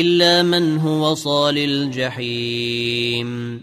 إلا من هو صال الجحيم.